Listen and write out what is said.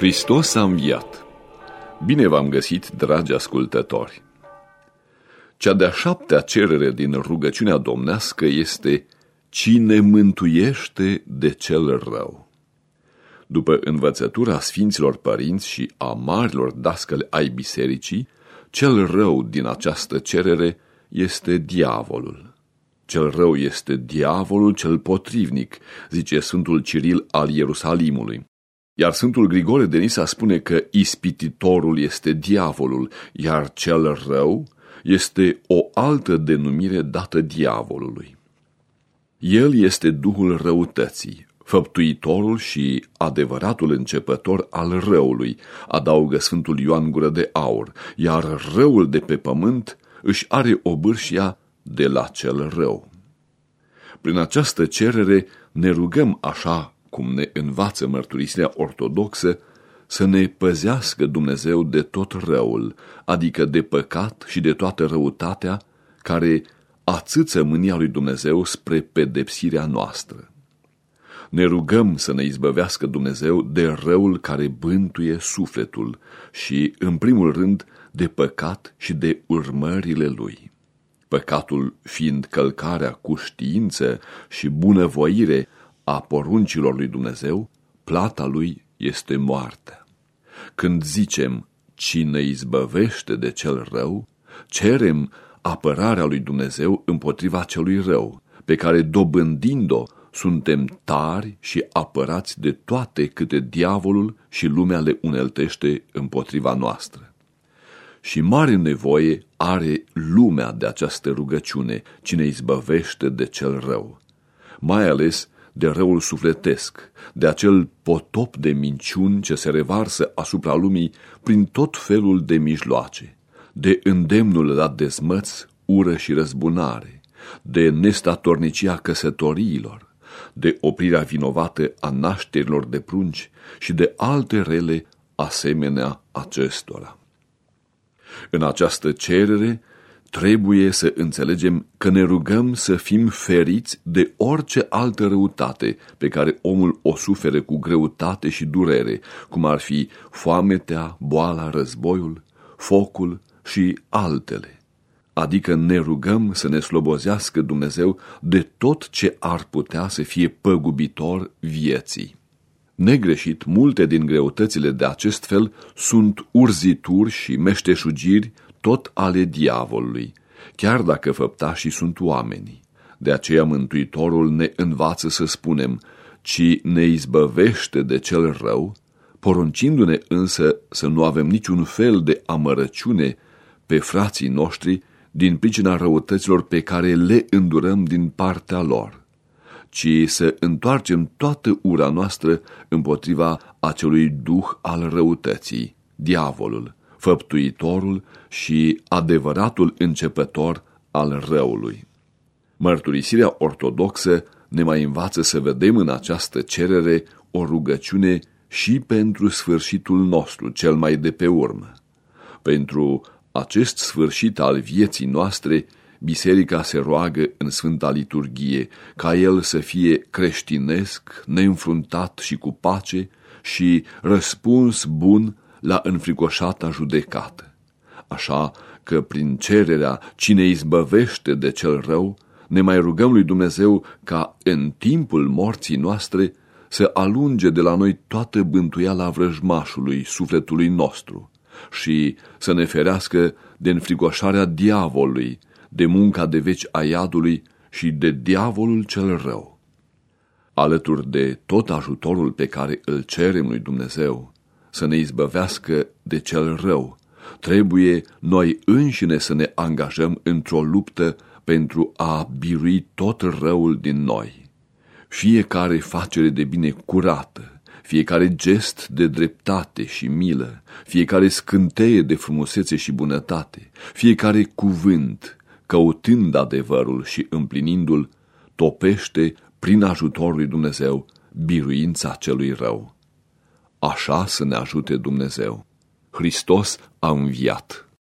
Hristos a înviat! Bine v-am găsit, dragi ascultători! Cea de-a șaptea cerere din rugăciunea domnească este Cine mântuiește de cel rău? După învățătura Sfinților Părinți și a marilor dascăle ai bisericii, cel rău din această cerere este diavolul. Cel rău este diavolul cel potrivnic, zice Sfântul Ciril al Ierusalimului. Iar Sfântul Grigore de Nisa spune că ispititorul este diavolul, iar cel rău este o altă denumire dată diavolului. El este duhul răutății, făptuitorul și adevăratul începător al răului, adaugă Sfântul Ioan Gură de Aur, iar răul de pe pământ își are obârșia de la cel rău. Prin această cerere ne rugăm așa cum ne învață mărturisirea ortodoxă, să ne păzească Dumnezeu de tot răul, adică de păcat și de toată răutatea care ațâță mânia lui Dumnezeu spre pedepsirea noastră. Ne rugăm să ne izbăvească Dumnezeu de răul care bântuie sufletul și, în primul rând, de păcat și de urmările lui. Păcatul fiind călcarea cu știință și bunăvoire a poruncilor lui Dumnezeu, plata lui este moartea. Când zicem, cine izbăvește de cel rău, cerem apărarea lui Dumnezeu împotriva celui rău, pe care, dobândind-o, suntem tari și apărați de toate câte diavolul și lumea le uneltește împotriva noastră. Și mare nevoie are lumea de această rugăciune, cine izbăvește de cel rău. Mai ales de răul sufletesc, de acel potop de minciuni ce se revarsă asupra lumii prin tot felul de mijloace, de îndemnul la dezmăț, ură și răzbunare, de nestatornicia căsătoriilor, de oprirea vinovată a nașterilor de prunci și de alte rele asemenea acestora. În această cerere Trebuie să înțelegem că ne rugăm să fim feriți de orice altă răutate pe care omul o sufere cu greutate și durere, cum ar fi foametea, boala, războiul, focul și altele. Adică ne rugăm să ne slobozească Dumnezeu de tot ce ar putea să fie păgubitor vieții. Negreșit, multe din greutățile de acest fel sunt urzituri și meșteșugiri tot ale diavolului, chiar dacă făptașii sunt oamenii. De aceea Mântuitorul ne învață să spunem, ci ne izbăvește de cel rău, poruncindu-ne însă să nu avem niciun fel de amărăciune pe frații noștri din pricina răutăților pe care le îndurăm din partea lor, ci să întoarcem toată ura noastră împotriva acelui duh al răutății, diavolul, făptuitorul și adevăratul începător al răului. Mărturisirea ortodoxă ne mai învață să vedem în această cerere o rugăciune și pentru sfârșitul nostru, cel mai de pe urmă. Pentru acest sfârșit al vieții noastre, biserica se roagă în Sfânta Liturghie ca el să fie creștinesc, neînfruntat și cu pace și răspuns bun la înfricoșata judecată. Așa că prin cererea cine izbăvește de cel rău, ne mai rugăm lui Dumnezeu ca în timpul morții noastre să alunge de la noi toată bântuiala vrăjmașului sufletului nostru și să ne ferească de înfricoșarea diavolului, de munca de veci a iadului și de diavolul cel rău. Alături de tot ajutorul pe care îl cerem lui Dumnezeu, să ne izbăvească de cel rău. Trebuie noi înșine să ne angajăm într-o luptă pentru a birui tot răul din noi. Fiecare facere de bine curată, fiecare gest de dreptate și milă, fiecare scânteie de frumusețe și bunătate, fiecare cuvânt, căutând adevărul și împlinindu-l, topește prin ajutorul lui Dumnezeu biruința celui rău. Așa să ne ajute Dumnezeu. Hristos a înviat.